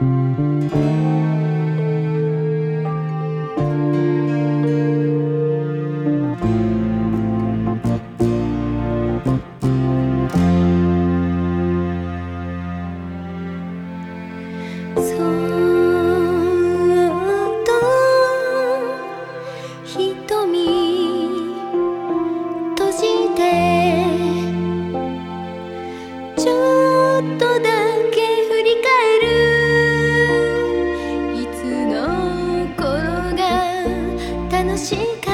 瞳確か